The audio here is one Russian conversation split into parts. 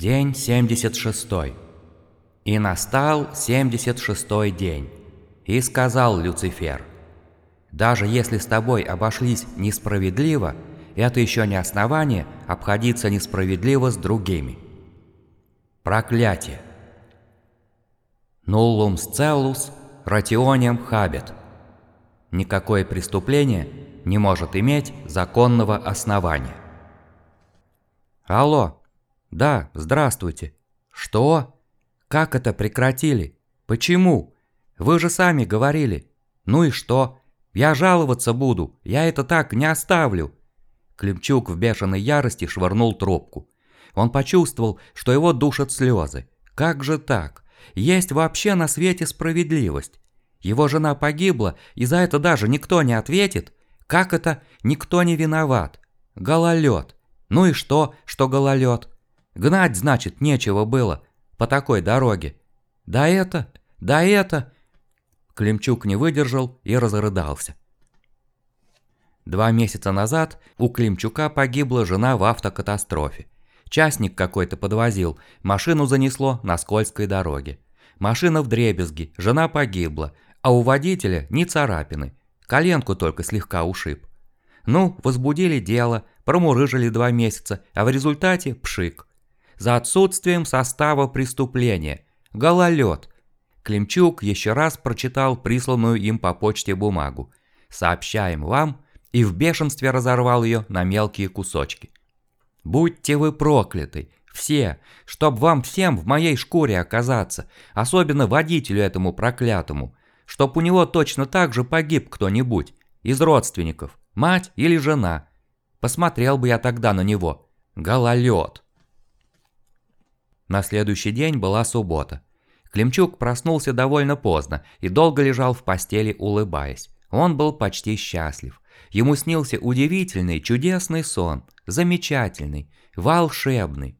День 76. И настал 76 день. И сказал Люцифер, «Даже если с тобой обошлись несправедливо, это еще не основание обходиться несправедливо с другими». Проклятие. Нуллум сцеллус ратионием хабет. Никакое преступление не может иметь законного основания. Алло. Да, здравствуйте. Что? Как это прекратили? Почему? Вы же сами говорили. Ну и что? Я жаловаться буду. Я это так не оставлю. Климчук в бешеной ярости швырнул трубку. Он почувствовал, что его душат слезы. Как же так? Есть вообще на свете справедливость. Его жена погибла, и за это даже никто не ответит. Как это никто не виноват? Гололед. Ну и что, что гололед? Гнать, значит, нечего было по такой дороге. Да это, да это... Климчук не выдержал и разрыдался. Два месяца назад у Климчука погибла жена в автокатастрофе. Частник какой-то подвозил, машину занесло на скользкой дороге. Машина в дребезги, жена погибла, а у водителя ни царапины, коленку только слегка ушиб. Ну, возбудили дело, промурыжили два месяца, а в результате пшик. За отсутствием состава преступления. Гололед. Климчук еще раз прочитал присланную им по почте бумагу. Сообщаем вам, и в бешенстве разорвал ее на мелкие кусочки. Будьте вы прокляты, все, чтоб вам всем в моей шкуре оказаться, особенно водителю этому проклятому, чтоб у него точно так же погиб кто-нибудь из родственников, мать или жена, Посмотрел бы я тогда на него. Гололед. На следующий день была суббота. Климчук проснулся довольно поздно и долго лежал в постели, улыбаясь. Он был почти счастлив. Ему снился удивительный, чудесный сон, замечательный, волшебный.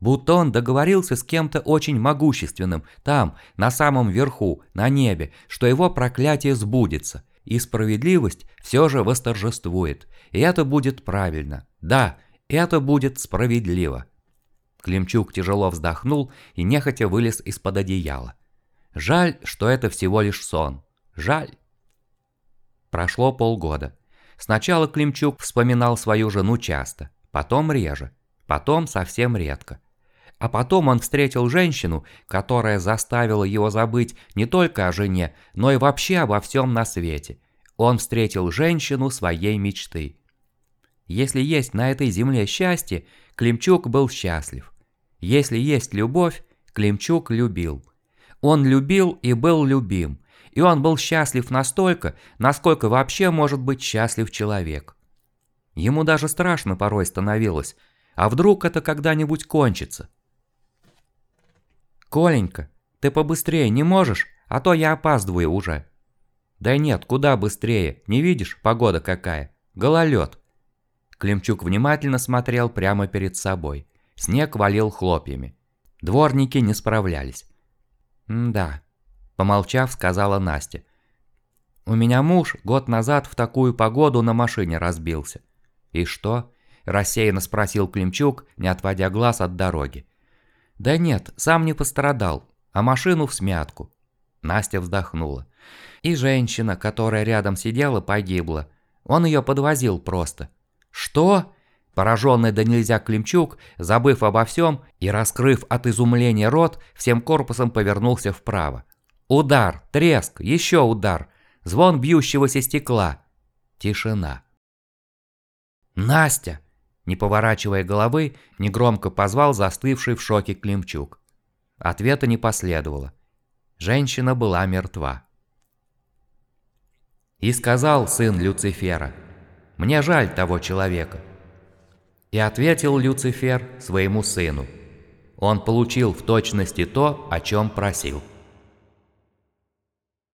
Будто он договорился с кем-то очень могущественным, там, на самом верху, на небе, что его проклятие сбудется, и справедливость все же восторжествует, и это будет правильно. Да, это будет справедливо. Климчук тяжело вздохнул и нехотя вылез из-под одеяла. Жаль, что это всего лишь сон. Жаль. Прошло полгода. Сначала Климчук вспоминал свою жену часто, потом реже, потом совсем редко. А потом он встретил женщину, которая заставила его забыть не только о жене, но и вообще обо всем на свете. Он встретил женщину своей мечты. Если есть на этой земле счастье, Климчук был счастлив. Если есть любовь, Климчук любил. Он любил и был любим. И он был счастлив настолько, насколько вообще может быть счастлив человек. Ему даже страшно порой становилось. А вдруг это когда-нибудь кончится? «Коленька, ты побыстрее не можешь, а то я опаздываю уже». «Да нет, куда быстрее, не видишь, погода какая? Гололед». Климчук внимательно смотрел прямо перед собой. Снег валил хлопьями. Дворники не справлялись. «Да», – помолчав, сказала Настя. «У меня муж год назад в такую погоду на машине разбился». «И что?» – рассеянно спросил Климчук, не отводя глаз от дороги. «Да нет, сам не пострадал, а машину в смятку». Настя вздохнула. И женщина, которая рядом сидела, погибла. Он ее подвозил просто. «Что?» Пораженный до нельзя Климчук, забыв обо всем и раскрыв от изумления рот, всем корпусом повернулся вправо. Удар, треск, еще удар, звон бьющегося стекла. Тишина. «Настя!» Не поворачивая головы, негромко позвал застывший в шоке Климчук. Ответа не последовало. Женщина была мертва. И сказал сын Люцифера, «Мне жаль того человека». И ответил Люцифер своему сыну, «Он получил в точности то, о чем просил».